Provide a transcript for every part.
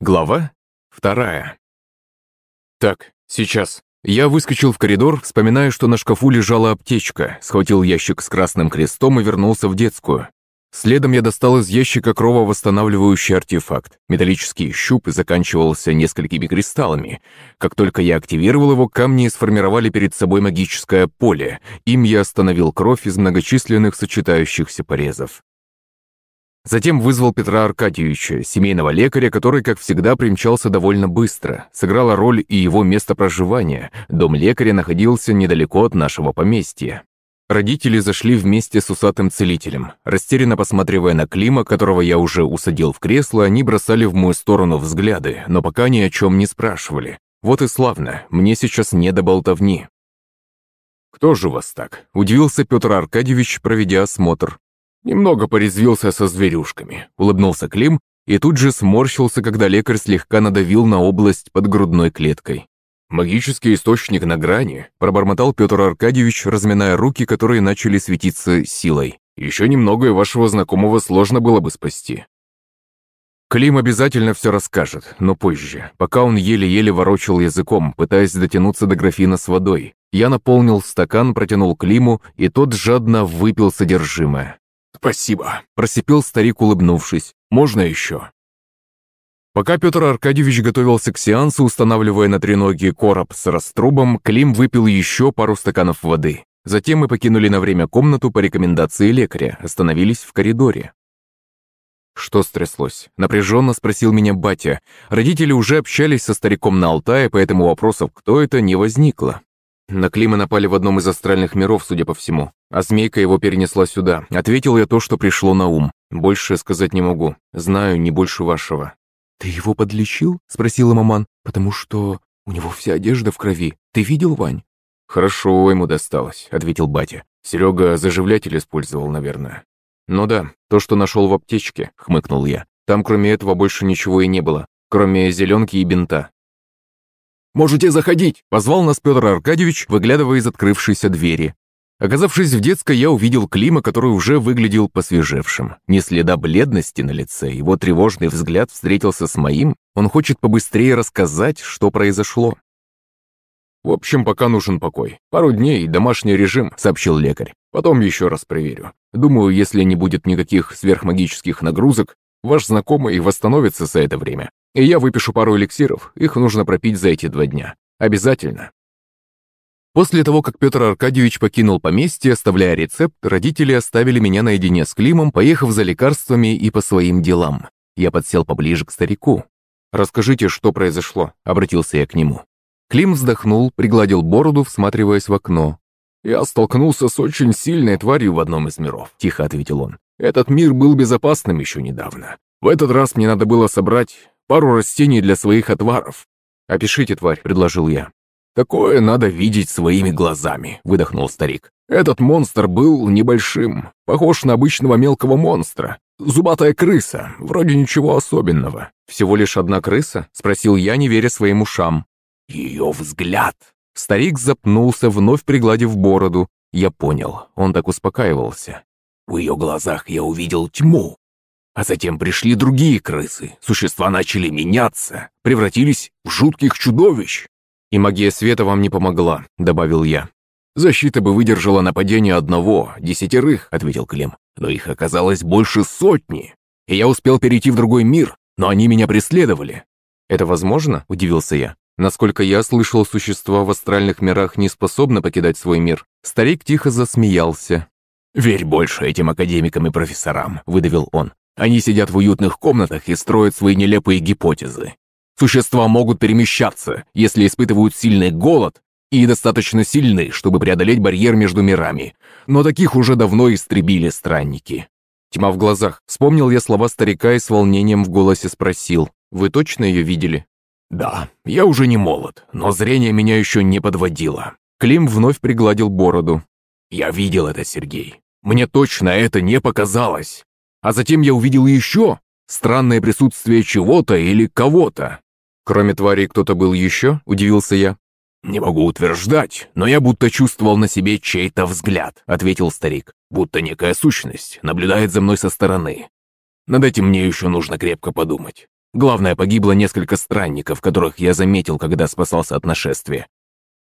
Глава вторая. Так, сейчас. Я выскочил в коридор, вспоминая, что на шкафу лежала аптечка, схватил ящик с красным крестом и вернулся в детскую. Следом я достал из ящика крововосстанавливающий артефакт. Металлический щуп заканчивался несколькими кристаллами. Как только я активировал его, камни сформировали перед собой магическое поле. Им я остановил кровь из многочисленных сочетающихся порезов. Затем вызвал Петра Аркадьевича, семейного лекаря, который, как всегда, примчался довольно быстро. Сыграла роль и его место проживания. Дом лекаря находился недалеко от нашего поместья. Родители зашли вместе с усатым целителем. Растерянно посматривая на Клима, которого я уже усадил в кресло, они бросали в мою сторону взгляды, но пока ни о чем не спрашивали. Вот и славно, мне сейчас не до болтовни. «Кто же вас так?» – удивился Петр Аркадьевич, проведя осмотр. Немного порезвился со зверюшками, улыбнулся Клим и тут же сморщился, когда лекарь слегка надавил на область под грудной клеткой. «Магический источник на грани», – пробормотал Петр Аркадьевич, разминая руки, которые начали светиться силой. «Еще немного и вашего знакомого сложно было бы спасти». Клим обязательно все расскажет, но позже, пока он еле-еле ворочал языком, пытаясь дотянуться до графина с водой. Я наполнил стакан, протянул Климу, и тот жадно выпил содержимое. «Спасибо», – просипел старик, улыбнувшись. «Можно еще?» Пока Петр Аркадьевич готовился к сеансу, устанавливая на треноги короб с раструбом, Клим выпил еще пару стаканов воды. Затем мы покинули на время комнату по рекомендации лекаря, остановились в коридоре. «Что стряслось?» – напряженно спросил меня батя. Родители уже общались со стариком на Алтае, поэтому вопросов «кто это» не возникло. На Клима напали в одном из астральных миров, судя по всему. А змейка его перенесла сюда. Ответил я то, что пришло на ум. Больше сказать не могу. Знаю не больше вашего. «Ты его подлечил?» – спросила маман. «Потому что у него вся одежда в крови. Ты видел, Вань?» «Хорошо ему досталось», – ответил батя. «Серега заживлятель использовал, наверное». «Ну да, то, что нашел в аптечке», – хмыкнул я. «Там кроме этого больше ничего и не было, кроме зеленки и бинта. «Можете заходить!» – позвал нас Петр Аркадьевич, выглядывая из открывшейся двери. Оказавшись в детской, я увидел Клима, который уже выглядел посвежевшим. Ни следа бледности на лице, его тревожный взгляд встретился с моим. Он хочет побыстрее рассказать, что произошло. «В общем, пока нужен покой. Пару дней и домашний режим», — сообщил лекарь. «Потом еще раз проверю. Думаю, если не будет никаких сверхмагических нагрузок, ваш знакомый восстановится за это время. И я выпишу пару эликсиров, их нужно пропить за эти два дня. Обязательно. После того, как Петр Аркадьевич покинул поместье, оставляя рецепт, родители оставили меня наедине с Климом, поехав за лекарствами и по своим делам. Я подсел поближе к старику. «Расскажите, что произошло?» – обратился я к нему. Клим вздохнул, пригладил бороду, всматриваясь в окно. «Я столкнулся с очень сильной тварью в одном из миров», – тихо ответил он. «Этот мир был безопасным еще недавно. В этот раз мне надо было собрать пару растений для своих отваров. «Опишите, тварь», — предложил я. «Такое надо видеть своими глазами», — выдохнул старик. «Этот монстр был небольшим, похож на обычного мелкого монстра. Зубатая крыса, вроде ничего особенного». «Всего лишь одна крыса?» — спросил я, не веря своим ушам. «Ее взгляд». Старик запнулся, вновь пригладив бороду. Я понял, он так успокаивался. «В ее глазах я увидел тьму, а затем пришли другие крысы. Существа начали меняться, превратились в жутких чудовищ. «И магия света вам не помогла», — добавил я. «Защита бы выдержала нападение одного, десятерых», — ответил Клем. «Но их оказалось больше сотни. И я успел перейти в другой мир, но они меня преследовали». «Это возможно?» — удивился я. Насколько я слышал, существа в астральных мирах не способны покидать свой мир. Старик тихо засмеялся. «Верь больше этим академикам и профессорам», — выдавил он. Они сидят в уютных комнатах и строят свои нелепые гипотезы. Существа могут перемещаться, если испытывают сильный голод и достаточно сильны, чтобы преодолеть барьер между мирами. Но таких уже давно истребили странники. Тьма в глазах. Вспомнил я слова старика и с волнением в голосе спросил. «Вы точно ее видели?» «Да, я уже не молод, но зрение меня еще не подводило». Клим вновь пригладил бороду. «Я видел это, Сергей. Мне точно это не показалось. А затем я увидел еще странное присутствие чего-то или кого-то. Кроме тварей кто-то был еще? Удивился я. «Не могу утверждать, но я будто чувствовал на себе чей-то взгляд», — ответил старик. «Будто некая сущность наблюдает за мной со стороны. Над этим мне еще нужно крепко подумать. Главное, погибло несколько странников, которых я заметил, когда спасался от нашествия.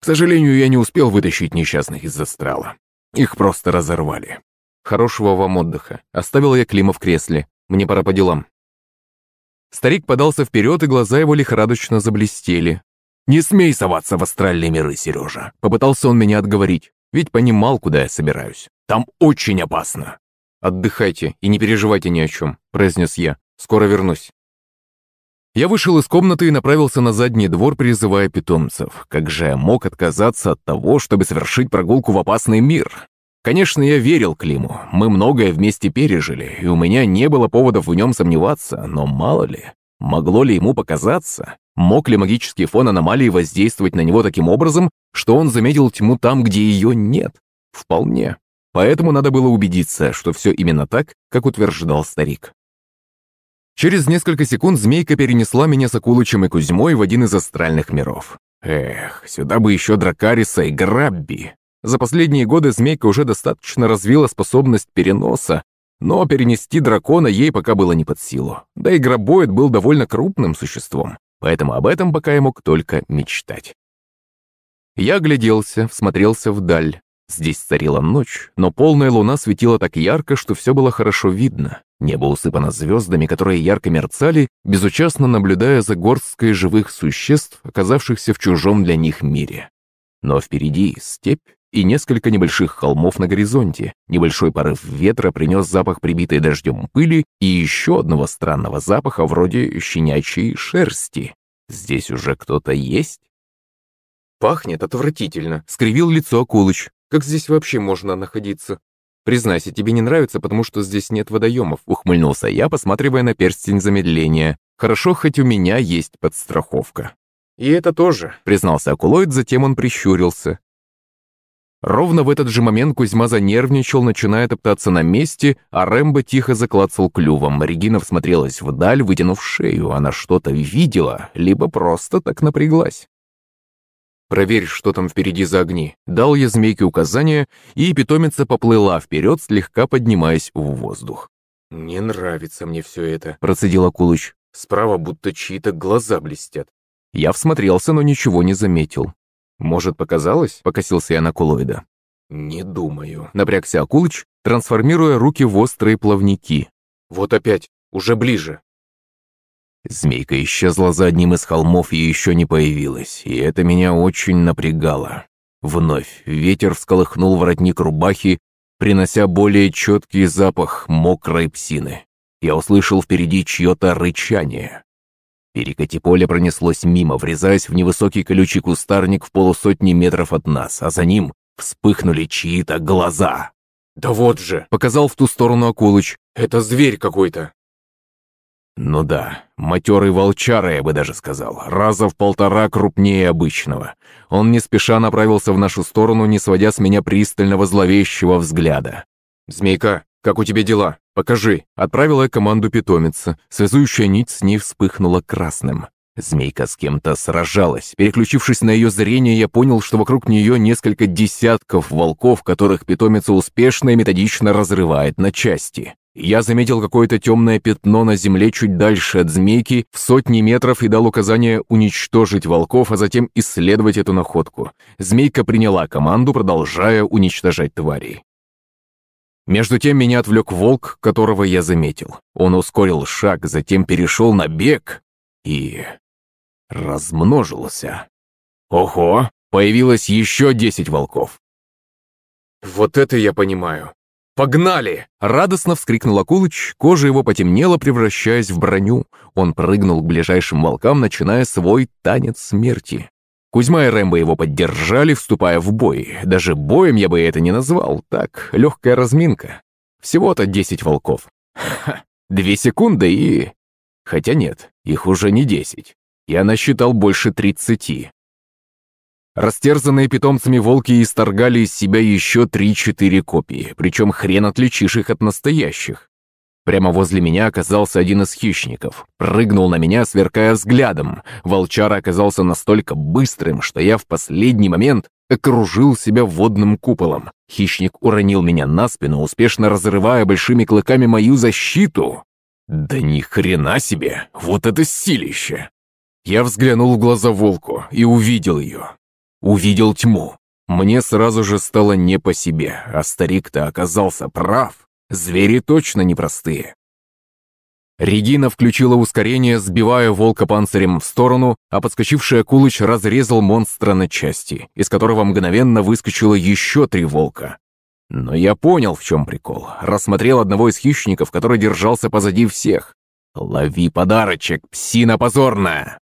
К сожалению, я не успел вытащить несчастных из астрала. Их просто разорвали. Хорошего вам отдыха. Оставил я Клима в кресле. Мне пора по делам. Старик подался вперед, и глаза его лихорадочно заблестели. «Не смей соваться в астральные миры, Сережа!» Попытался он меня отговорить, ведь понимал, куда я собираюсь. «Там очень опасно!» «Отдыхайте и не переживайте ни о чем», – произнес я. «Скоро вернусь». Я вышел из комнаты и направился на задний двор, призывая питомцев. Как же я мог отказаться от того, чтобы совершить прогулку в опасный мир? Конечно, я верил Климу. Мы многое вместе пережили, и у меня не было поводов в нем сомневаться, но мало ли, могло ли ему показаться? Мог ли магический фон аномалии воздействовать на него таким образом, что он заметил тьму там, где ее нет? Вполне. Поэтому надо было убедиться, что все именно так, как утверждал старик. Через несколько секунд змейка перенесла меня с Акулычем и Кузьмой в один из астральных миров. Эх, сюда бы еще Дракариса и Грабби. За последние годы змейка уже достаточно развила способность переноса, но перенести дракона ей пока было не под силу. Да и Грабоид был довольно крупным существом, поэтому об этом пока я мог только мечтать. Я огляделся, всмотрелся вдаль. Здесь царила ночь, но полная луна светила так ярко, что все было хорошо видно. Небо усыпано звездами, которые ярко мерцали, безучастно наблюдая за горсткой живых существ, оказавшихся в чужом для них мире. Но впереди степь и несколько небольших холмов на горизонте. Небольшой порыв ветра принес запах прибитой дождем пыли и еще одного странного запаха вроде щенячьей шерсти. Здесь уже кто-то есть? «Пахнет отвратительно», — скривил лицо Акулыч. Как здесь вообще можно находиться? Признайся, тебе не нравится, потому что здесь нет водоемов, ухмыльнулся я, посматривая на перстень замедления. Хорошо, хоть у меня есть подстраховка. И это тоже, признался Акулоид, затем он прищурился. Ровно в этот же момент Кузьма занервничал, начиная топтаться на месте, а Рэмбо тихо заклацал клювом. Регина всмотрелась вдаль, вытянув шею. Она что-то видела, либо просто так напряглась. «Проверь, что там впереди за огни». Дал я змейке указание, и питомица поплыла вперед, слегка поднимаясь в воздух. «Не нравится мне все это», — процедил Акулыч. «Справа будто чьи-то глаза блестят». Я всмотрелся, но ничего не заметил. «Может, показалось?» — покосился я на кулоида. «Не думаю», — напрягся Акулыч, трансформируя руки в острые плавники. «Вот опять, уже ближе». Змейка исчезла за одним из холмов и еще не появилась, и это меня очень напрягало. Вновь ветер всколыхнул воротник рубахи, принося более четкий запах мокрой псины. Я услышал впереди чье-то рычание. Перекати поле пронеслось мимо, врезаясь в невысокий колючий кустарник в полусотни метров от нас, а за ним вспыхнули чьи-то глаза. «Да вот же!» — показал в ту сторону Акулыч. «Это зверь какой-то!» Ну да, матерый волчара, я бы даже сказал, раза в полтора крупнее обычного. Он не спеша направился в нашу сторону, не сводя с меня пристального зловещего взгляда. «Змейка, как у тебя дела? Покажи!» Отправила команду питомица. Связующая нить с ней вспыхнула красным. Змейка с кем-то сражалась. Переключившись на ее зрение, я понял, что вокруг нее несколько десятков волков, которых питомица успешно и методично разрывает на части. Я заметил какое-то темное пятно на земле чуть дальше от змейки, в сотни метров и дал указание уничтожить волков, а затем исследовать эту находку. Змейка приняла команду, продолжая уничтожать тварей. Между тем меня отвлек волк, которого я заметил. Он ускорил шаг, затем перешел на бег и... размножился. Ого, появилось еще десять волков. Вот это я понимаю. «Погнали!» – радостно вскрикнул Акулыч, кожа его потемнела, превращаясь в броню. Он прыгнул к ближайшим волкам, начиная свой танец смерти. Кузьма и Рэмбо его поддержали, вступая в бой. Даже боем я бы это не назвал, так, легкая разминка. Всего-то десять волков. Ха, две секунды и... Хотя нет, их уже не десять. Я насчитал больше тридцати. Растерзанные питомцами волки исторгали из себя еще три-четыре копии, причем хрен отличишь их от настоящих. Прямо возле меня оказался один из хищников. Прыгнул на меня, сверкая взглядом. Волчара оказался настолько быстрым, что я в последний момент окружил себя водным куполом. Хищник уронил меня на спину, успешно разрывая большими клыками мою защиту. Да ни хрена себе! Вот это силище! Я взглянул в глаза волку и увидел ее. Увидел тьму. Мне сразу же стало не по себе, а старик-то оказался прав. Звери точно непростые. Регина включила ускорение, сбивая волка панцирем в сторону, а подскочивший Акулыч разрезал монстра на части, из которого мгновенно выскочило еще три волка. Но я понял, в чем прикол. Рассмотрел одного из хищников, который держался позади всех. «Лови подарочек, псина позорная!»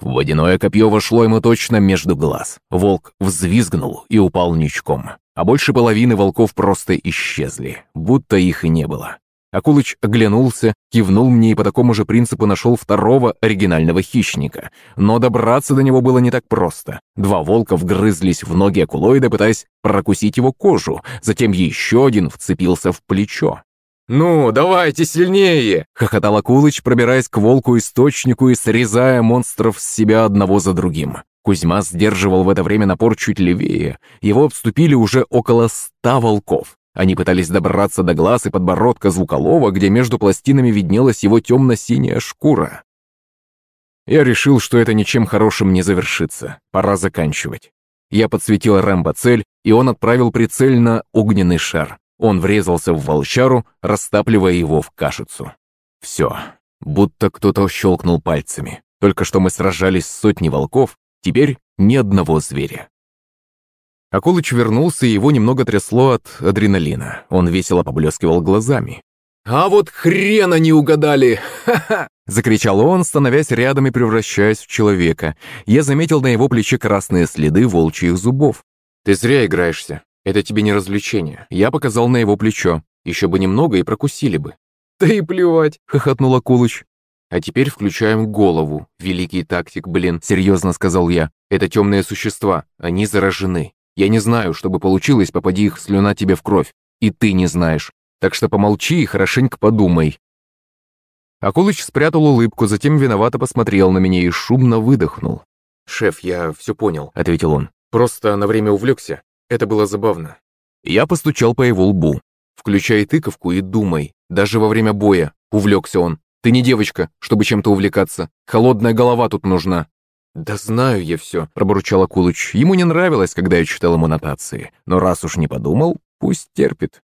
Водяное копье вошло ему точно между глаз. Волк взвизгнул и упал ничком. А больше половины волков просто исчезли, будто их и не было. Акулыч оглянулся, кивнул мне и по такому же принципу нашел второго оригинального хищника. Но добраться до него было не так просто. Два волка вгрызлись в ноги акулоида, пытаясь прокусить его кожу. Затем еще один вцепился в плечо. «Ну, давайте сильнее!» — хохотал Акулыч, пробираясь к волку-источнику и срезая монстров с себя одного за другим. Кузьма сдерживал в это время напор чуть левее. Его обступили уже около ста волков. Они пытались добраться до глаз и подбородка звуколова, где между пластинами виднелась его темно-синяя шкура. Я решил, что это ничем хорошим не завершится. Пора заканчивать. Я подсветил Рэмбо цель, и он отправил прицель на огненный шар. Он врезался в волчару, растапливая его в кашицу. Все. Будто кто-то щелкнул пальцами. Только что мы сражались с сотней волков, теперь ни одного зверя. Акулыч вернулся, и его немного трясло от адреналина. Он весело поблескивал глазами. «А вот хрена не угадали! Ха-ха!» Закричал он, становясь рядом и превращаясь в человека. Я заметил на его плече красные следы волчьих зубов. «Ты зря играешься. Это тебе не развлечение. Я показал на его плечо. Еще бы немного и прокусили бы». «Да и плевать!» — хохотнул Акулыч. «А теперь включаем голову, великий тактик, блин», — серьезно сказал я. «Это темные существа, они заражены. Я не знаю, что бы получилось, попади их слюна тебе в кровь. И ты не знаешь. Так что помолчи и хорошенько подумай». Акулыч спрятал улыбку, затем виновато посмотрел на меня и шумно выдохнул. «Шеф, я все понял», — ответил он. «Просто на время увлекся. Это было забавно». Я постучал по его лбу. «Включай тыковку и думай. Даже во время боя», — увлекся он. «Ты не девочка, чтобы чем-то увлекаться. Холодная голова тут нужна. «Да знаю я все», — пробурчал Акулыч. Ему не нравилось, когда я читал ему нотации. Но раз уж не подумал, пусть терпит.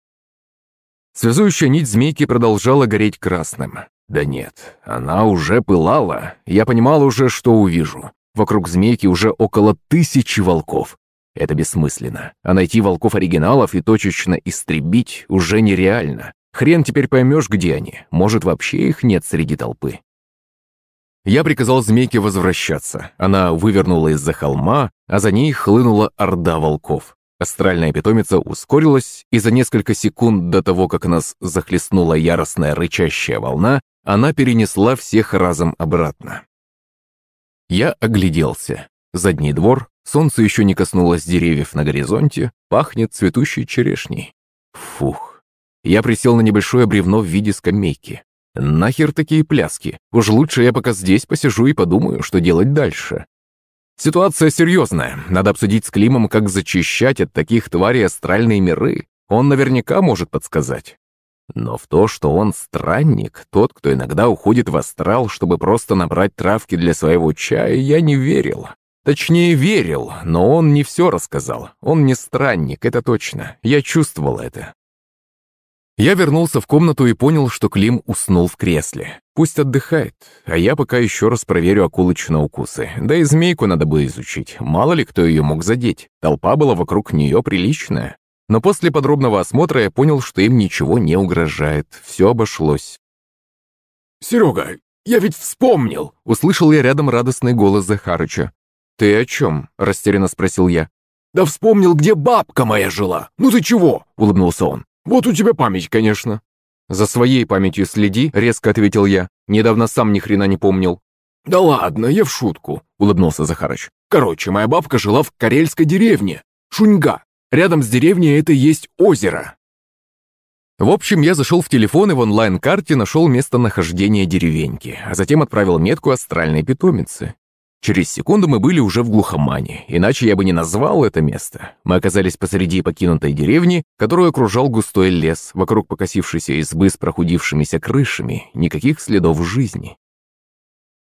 Связующая нить змейки продолжала гореть красным. Да нет, она уже пылала. Я понимал уже, что увижу. Вокруг змейки уже около тысячи волков. Это бессмысленно. А найти волков-оригиналов и точечно истребить уже нереально. Хрен теперь поймешь, где они. Может, вообще их нет среди толпы. Я приказал змейке возвращаться. Она вывернула из-за холма, а за ней хлынула орда волков. Астральная питомица ускорилась, и за несколько секунд до того, как нас захлестнула яростная рычащая волна, она перенесла всех разом обратно. Я огляделся. Задний двор, солнце еще не коснулось деревьев на горизонте, пахнет цветущей черешней. Фух. Я присел на небольшое бревно в виде скамейки. Нахер такие пляски? Уж лучше я пока здесь посижу и подумаю, что делать дальше. Ситуация серьезная. Надо обсудить с Климом, как зачищать от таких тварей астральные миры. Он наверняка может подсказать. Но в то, что он странник, тот, кто иногда уходит в астрал, чтобы просто набрать травки для своего чая, я не верил. Точнее, верил, но он не все рассказал. Он не странник, это точно. Я чувствовал это. Я вернулся в комнату и понял, что Клим уснул в кресле. Пусть отдыхает, а я пока еще раз проверю акулыч на укусы. Да и змейку надо бы изучить, мало ли кто ее мог задеть. Толпа была вокруг нее приличная. Но после подробного осмотра я понял, что им ничего не угрожает. Все обошлось. «Серега, я ведь вспомнил!» Услышал я рядом радостный голос Захарыча. «Ты о чем?» – растерянно спросил я. «Да вспомнил, где бабка моя жила! Ну ты чего?» – улыбнулся он. «Вот у тебя память, конечно». «За своей памятью следи», — резко ответил я. «Недавно сам ни хрена не помнил». «Да ладно, я в шутку», — улыбнулся Захарыч. «Короче, моя бабка жила в карельской деревне. Шуньга. Рядом с деревней это есть озеро». В общем, я зашел в телефон и в онлайн-карте нашел местонахождение деревеньки, а затем отправил метку астральной питомицы. Через секунду мы были уже в глухомане, иначе я бы не назвал это место. Мы оказались посреди покинутой деревни, которую окружал густой лес, вокруг покосившейся избы с прохудившимися крышами, никаких следов жизни.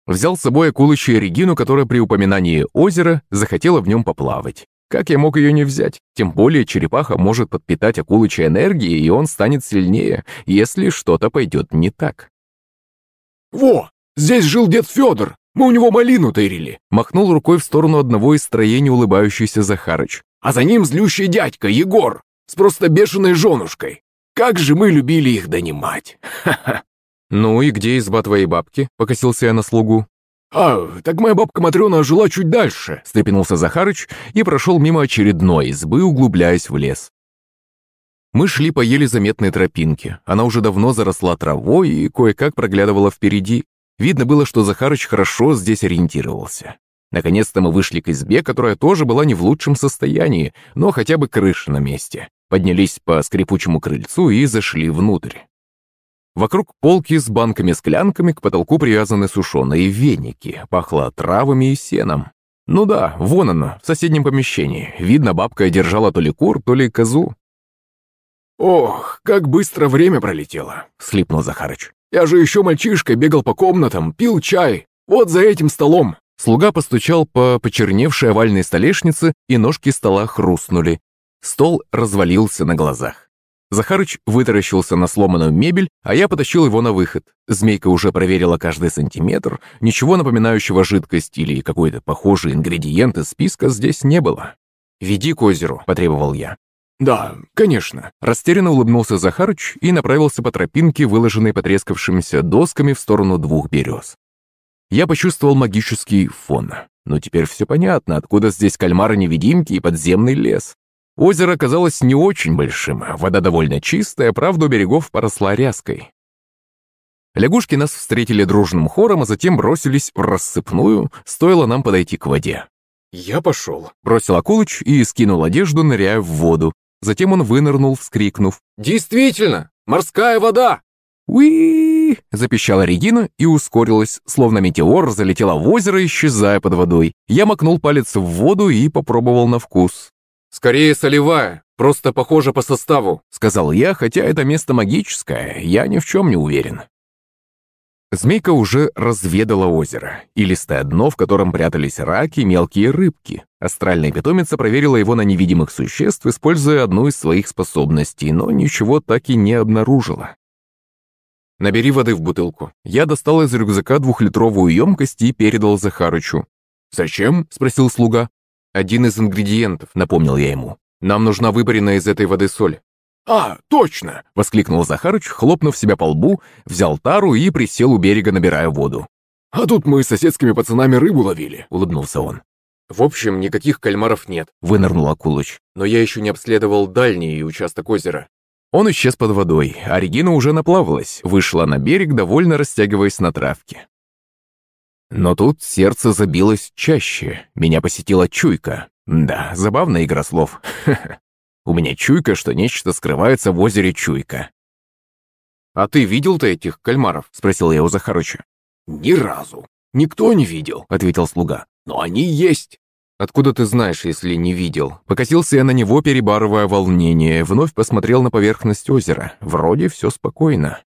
Взял с собой Акулыча и Регину, которая при упоминании озера захотела в нем поплавать. Как я мог ее не взять? Тем более черепаха может подпитать Акулыча энергией, и он станет сильнее, если что-то пойдет не так. «Во! Здесь жил дед Федор! Мы у него малину тырили!» Махнул рукой в сторону одного из строений улыбающийся Захарыч. «А за ним злющий дядька Егор с просто бешеной женушкой! Как же мы любили их донимать! Ха-ха!» «Ну и где изба твоей бабки?» — покосился я на слугу. «А, так моя бабка Матрена жила чуть дальше», — встрепенулся Захарыч и прошел мимо очередной избы, углубляясь в лес. Мы шли по еле заметной тропинке. Она уже давно заросла травой и кое-как проглядывала впереди. Видно было, что Захарыч хорошо здесь ориентировался. Наконец-то мы вышли к избе, которая тоже была не в лучшем состоянии, но хотя бы крыша на месте. Поднялись по скрипучему крыльцу и зашли внутрь. Вокруг полки с банками-склянками к потолку привязаны сушеные веники, пахло травами и сеном. Ну да, вон оно, в соседнем помещении. Видно, бабка держала то ли кур, то ли козу. «Ох, как быстро время пролетело!» — слипнул Захарыч. «Я же еще мальчишкой бегал по комнатам, пил чай. Вот за этим столом!» Слуга постучал по почерневшей овальной столешнице, и ножки стола хрустнули. Стол развалился на глазах. Захарыч вытаращился на сломанную мебель, а я потащил его на выход. Змейка уже проверила каждый сантиметр, ничего напоминающего жидкость или какой-то похожий ингредиент из списка здесь не было. «Веди к озеру», — потребовал я. «Да, конечно», — растерянно улыбнулся Захарыч и направился по тропинке, выложенной потрескавшимися досками в сторону двух берез. Я почувствовал магический фон. Но теперь все понятно, откуда здесь кальмары-невидимки и подземный лес. Озеро оказалось не очень большим, вода довольно чистая, правда, у берегов поросла ряской. Лягушки нас встретили дружным хором, а затем бросились в рассыпную, стоило нам подойти к воде. «Я пошел», — бросил Акулыч и скинул одежду, ныряя в воду. Затем он вынырнул, вскрикнув. «Действительно! Морская вода!» уи запищала Регина и ускорилась, словно метеор залетела в озеро, исчезая под водой. Я макнул палец в воду и попробовал на вкус. «Скорее солевая, просто похоже по составу», — сказал я, хотя это место магическое, я ни в чем не уверен. Змейка уже разведала озеро, и листое дно, в котором прятались раки, мелкие рыбки. Астральная питомица проверила его на невидимых существ, используя одну из своих способностей, но ничего так и не обнаружила. «Набери воды в бутылку». Я достал из рюкзака двухлитровую емкость и передал Захарычу. «Зачем?» — спросил слуга. «Один из ингредиентов», — напомнил я ему. «Нам нужна выборенная из этой воды соль». «А, точно!» — воскликнул Захарыч, хлопнув себя по лбу, взял тару и присел у берега, набирая воду. «А тут мы с соседскими пацанами рыбу ловили», — улыбнулся он. «В общем, никаких кальмаров нет», — вынырнул Акулыч. «Но я еще не обследовал дальний участок озера». Он исчез под водой, а Регина уже наплавалась, вышла на берег, довольно растягиваясь на травке. Но тут сердце забилось чаще, меня посетила чуйка. Да, забавная игра слов. У меня чуйка, что нечто скрывается в озере Чуйка. «А ты видел-то этих кальмаров?» — спросил я у Захарыча. «Ни разу. Никто не видел», — ответил слуга. «Но они есть». «Откуда ты знаешь, если не видел?» Покосился я на него, перебарывая волнение, вновь посмотрел на поверхность озера. Вроде все спокойно.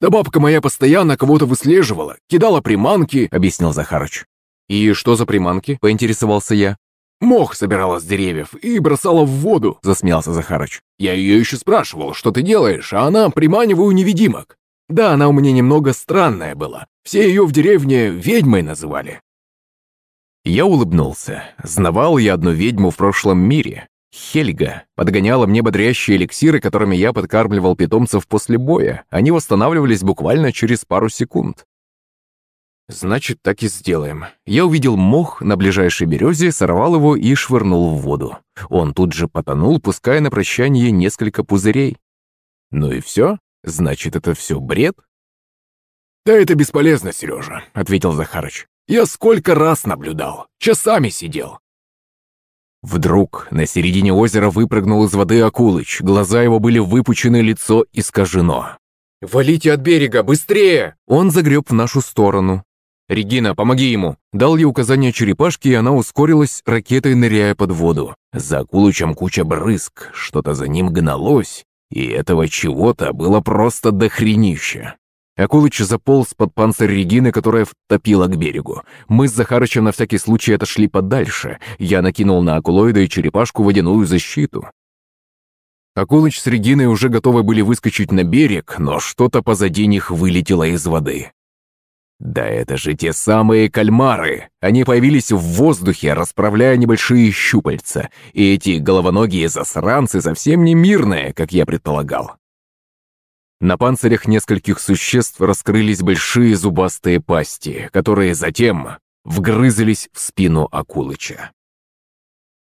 «Да бабка моя постоянно кого-то выслеживала, кидала приманки», — объяснил Захарыч. «И что за приманки?» — поинтересовался я. «Мох собирала с деревьев и бросала в воду», — засмеялся Захарыч. «Я ее еще спрашивал, что ты делаешь, а она приманиваю невидимок. Да, она у меня немного странная была. Все ее в деревне ведьмой называли». Я улыбнулся. Знавал я одну ведьму в прошлом мире. Хельга подгоняла мне бодрящие эликсиры, которыми я подкармливал питомцев после боя. Они восстанавливались буквально через пару секунд. Значит, так и сделаем. Я увидел мох на ближайшей березе, сорвал его и швырнул в воду. Он тут же потонул, пуская на прощание несколько пузырей. Ну и все? Значит, это все бред? «Да это бесполезно, Сережа», — ответил Захарыч. «Я сколько раз наблюдал, часами сидел. Вдруг на середине озера выпрыгнул из воды Акулыч. Глаза его были выпучены, лицо искажено. «Валите от берега, быстрее!» Он загреб в нашу сторону. «Регина, помоги ему!» Дал ей указание черепашке, и она ускорилась, ракетой ныряя под воду. За Акулычем куча брызг, что-то за ним гналось, и этого чего-то было просто дохренища. Акулыч заполз под панцирь Регины, которая втопила к берегу. Мы с Захарычем на всякий случай отошли подальше. Я накинул на Акулоида и черепашку водяную защиту. Акулыч с Региной уже готовы были выскочить на берег, но что-то позади них вылетело из воды. Да это же те самые кальмары! Они появились в воздухе, расправляя небольшие щупальца, и эти головоногие засранцы совсем не мирные, как я предполагал. На панцирях нескольких существ раскрылись большие зубастые пасти, которые затем вгрызались в спину Акулыча.